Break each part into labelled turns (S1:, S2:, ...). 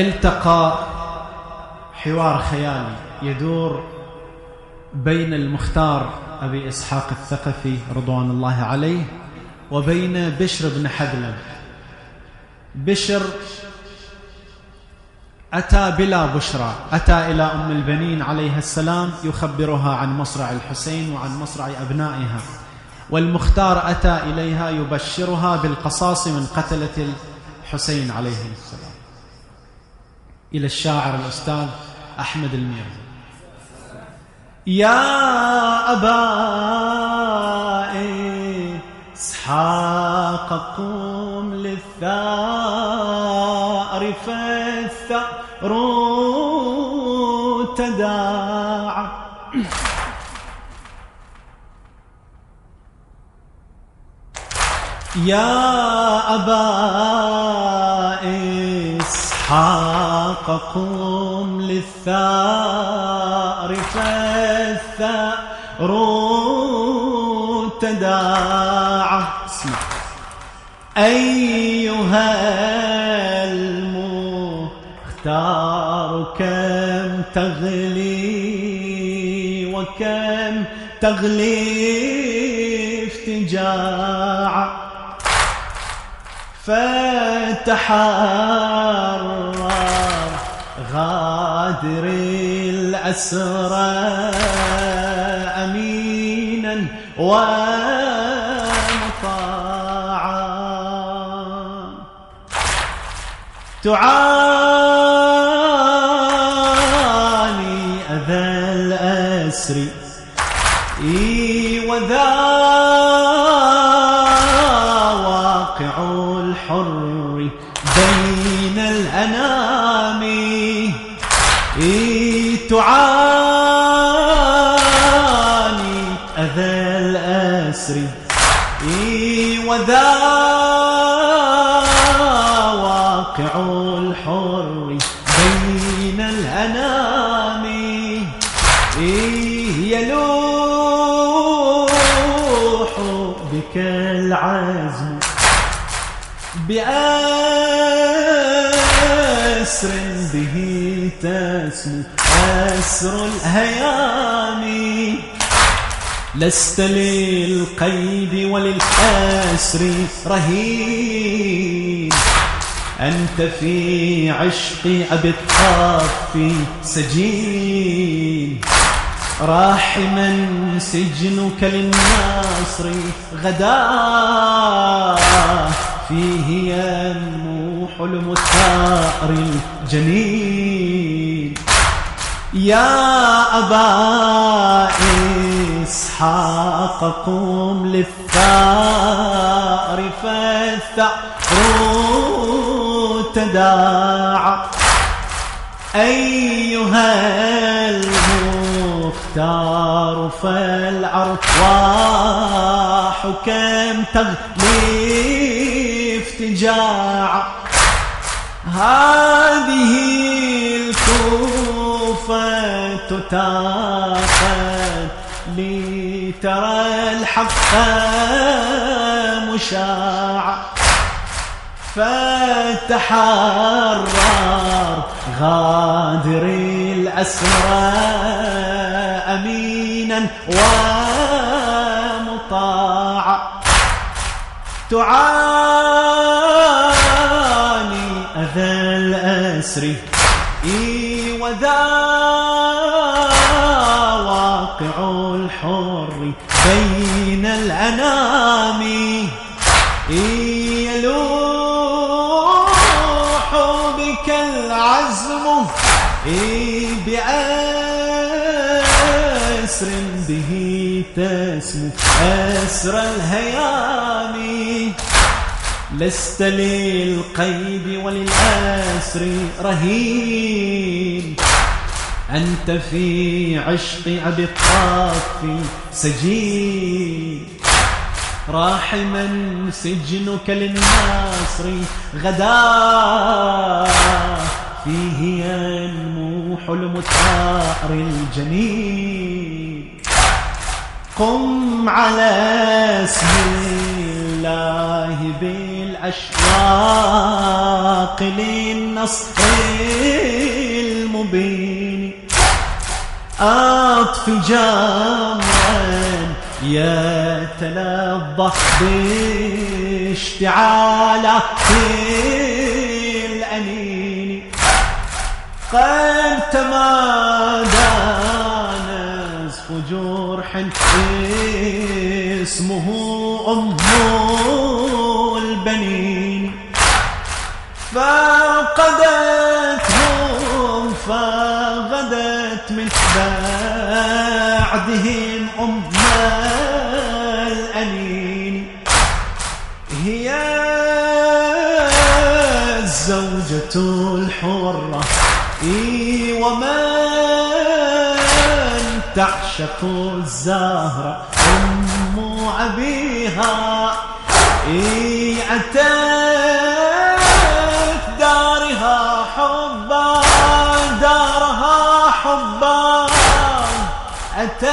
S1: التقى حوار خيالي يدور بين المختار أبي إسحاق الثقفي رضوان الله عليه وبين بشر بن حذلم بشر أتى بلا بشرى أتى إلى أم البنين عليها السلام يخبرها عن مصرع الحسين وعن مصرع أبنائها. والمختار أتى إليها يبشرها بالقصاص من قتلة الحسين عليه السلام. إلى الشاعر الأستاذ أحمد الميرزا. يا أبا إسحاق قم للثار فالثأر تداعى. يا أبا إسحاق قم للثأر فالثأر تداعى. اسمع أيها المختار كم تغلي وكم تغلي افتجاعا فتحرر غادر الأسرى أمينا ومطاعا. تعاني تعاني أذى الأسر. وذا واقع الحر بين الأنام. يلوح بك العزم. بأسر تسمو أسر الهيام لست للقيد وللأسر رهين أنت في عشق أبي الطاف سجين راحما سجنك للناصر غدا. فيه ينمو حلم الثار الجنين يا أبا إسحاق قم للثار فالثأر تداعى. أيها المختار فالأرواح كم تغلي افتجاعا. هذه الكوفة تتاخت لترى الحق مشاع. فتحرر غادر الأسرى أمينا ومطاعا تعاني الأسر وذا واقع الحر بين الأنام. يلوح بك العزم. بأسر به تسمو أسر الهيام. لست للقيد وللأسر رهين. أنت في عشق أبي الطاف سجين. راحما سجنك للناصر غدا. فيه ينمو حلم الثار الجنين. قم على اسم الله بالله بالأشواق للنصر المبين. أطفي جمرا يتلظى باشتعاله الأنين قد تمادى نزف جرح اسمه أم فقدتهم فغدت من بعدهم أم الأنين. هي الزوجة الحرة. ومن تعشق الزهرة أم أبيها. أتت أتت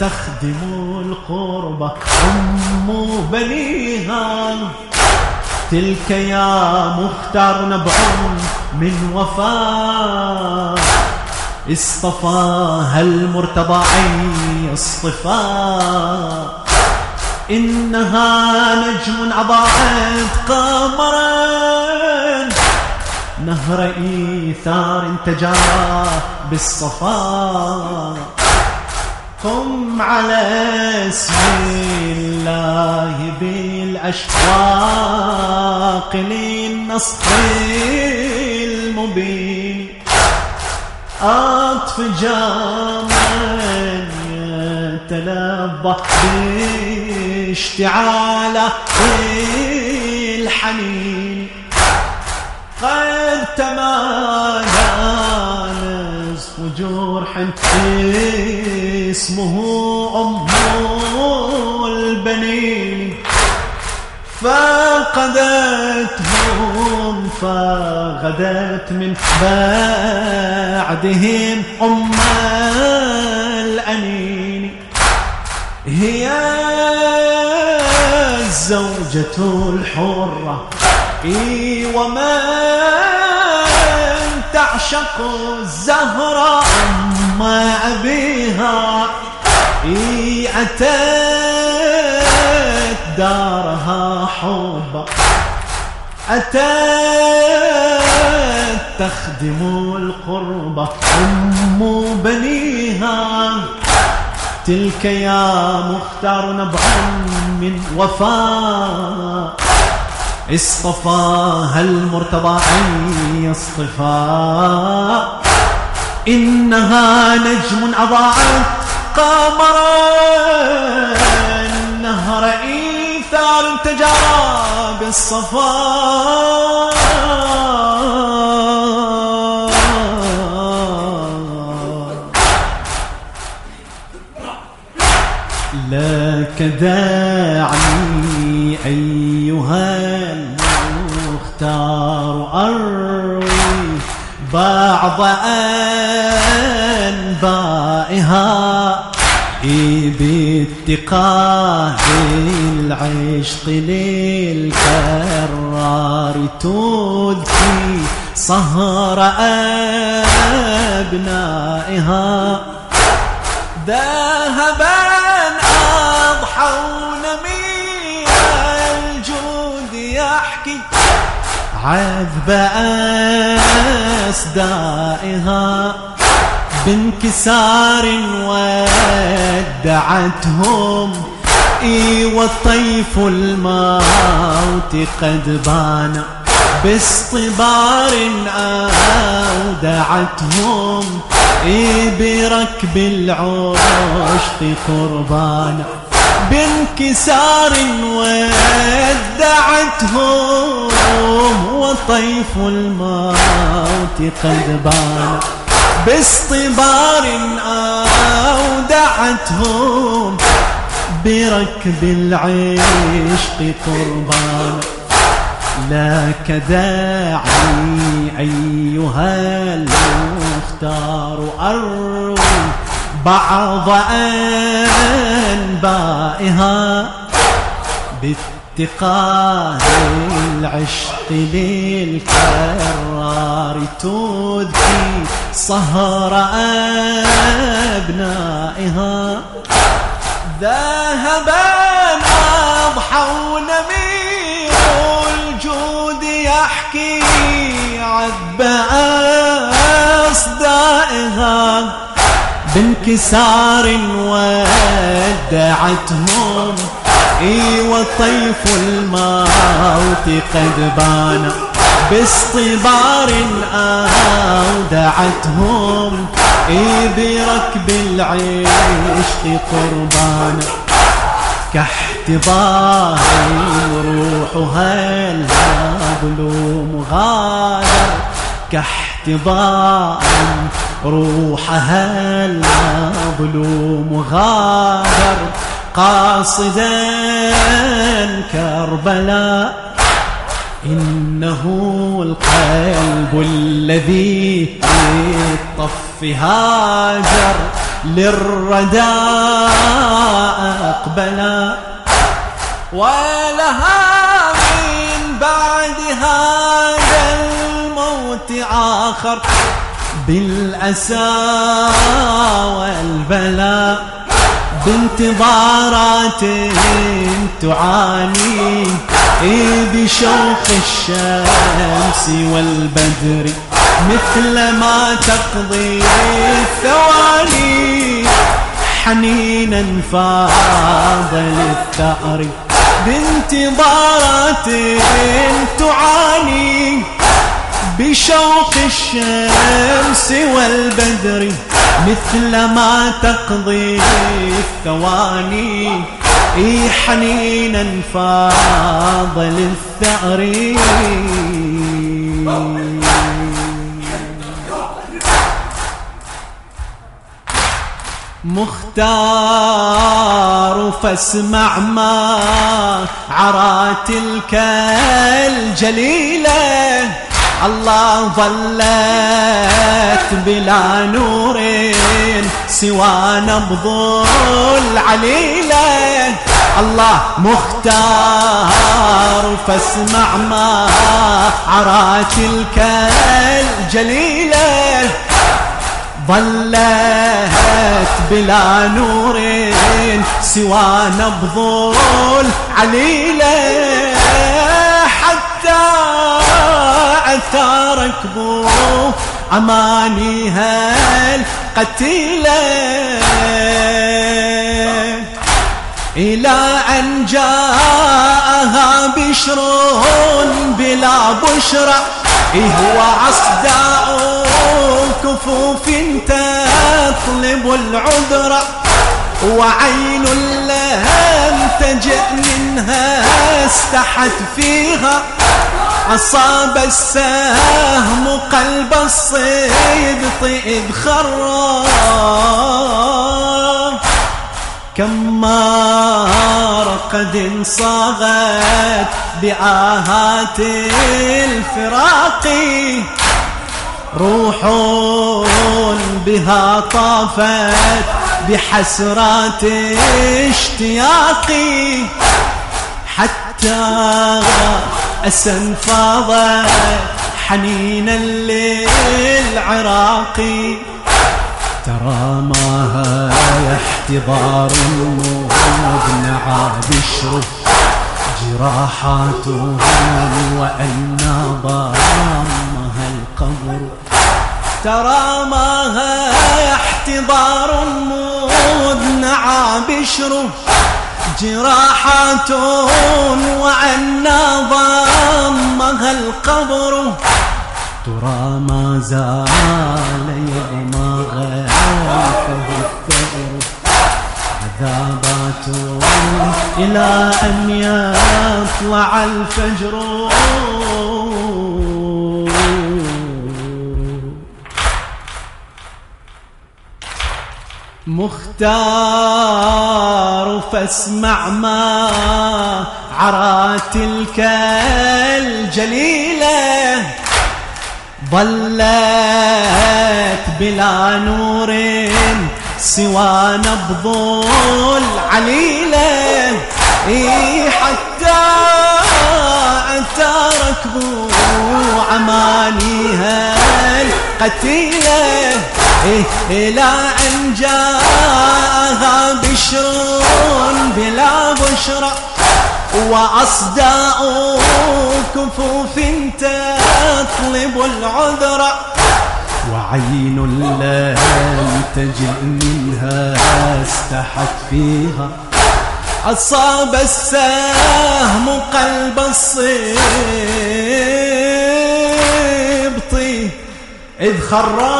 S1: تخدم القربة أم بنيها تلك يا مختار نبع من وفاء اصطفاها المرتضى عين اصطفاء إنها نجم أضاءت قمرا نهر إيثار تجارى بالصفاء قم على اسم الله بالأشواق للنصر المبين. أطف جامعا يتلبى باشتعاله الحنين. قد تمادى نزف جرح اسمه أم البنين فقدتهم فغدت من بعدهم أم الأنين. هي الزوجة الحرة ومن تعشق الزهرة أم أبيها أتت دارها حب أتت تخدم القربة أم بنيها تلك يا مختار نبع من وفاء اصطفاها المرتضى أن يصطفى. إنها نجم أضاعت قمرا نهر إيثار تجارى بالصفاء لك داعني أروي بعض أنبائها باتقاء العشق للكرار تذكي صهر أبنائها. ذهبا عذب أصدائها بانكسار ودعتهم. إي والطيف الموت قد بان باصطبار أودعتهم إي بركب العشق قربانا بانكسار ودعتهم وطيف الموت قد بان باصطبار أودعتهم بركب العشق قربان. لك داعي أيها المختار أروي بعض أنبائها افتقاد العشق للكرار تذكي صهر أبنائها. ذهبا بانكسار ودعتهم. اي وطيف الموت قد بان باصطبار اودعتهم اي بركب العشق قربان كاحتضار روحها الهبل مغادر كاحتضار روحها المظلوم غادر قاصدا كربلاء. إنه القلب الذي للطف هاجر للرداء أقبلا. ولها الموت آخر بالأسى والبلاء بانتظارات تعاني بشوق الشمس والبدر مثل ما تقضي الثواني. حنينا فاض للثأر بانتظارات تعاني بشوق الشمس والبدر مثل ما تقضي الثواني. إي حنينا فاض للثأر مختار فاسمع ما عرى تلك الجليلة. الله ظلت بلا نور سوى نبض العليلة الله مختار فاسمع ما عرى تلك الجليلة ظلت بلا نور سوى نبض العليلة أثار ركبو أمانيها القتيلة إلى أن جاءها بشر بلا بشرى هو أصداء كفوف تطلب العذر وعين لم تجئ منها استحت فيها. أصاب السهم قلب الصيد طيب خرا كم مار قد صاغت بآهات الفراق. روح بها طافت بحسرات اشتياقي. حتى أسن فاضت حنينا للعراقي ترى ما هاي احتضار مبنعى بشر جراحاتهم وأن ضامها القبر ترى ما هاي احتضار مبنعى بشر جراحات وعنا ضمها القبر. ترى ما زال يغمى غيره الثأر. عذابات إلى أن يطلع الفجر. مختار فاسمع ما عرى تلك الجليلة. ظلت بلا نور سوى نبض العليلة. حتى تارك بو عمانيها القتيلة. إلى أن جاءها بشر بلا بشرى وأصداء كفوف تطلب العذر وعين لم تجئ منها استحت فيها أصاب السهم قلب الصبط إذ خرا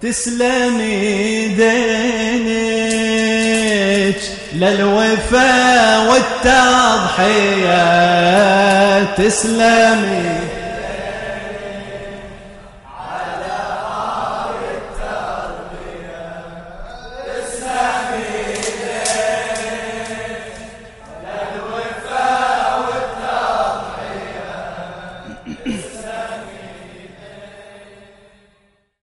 S1: تسلمي دينك للوفا والتضحية. تسلمي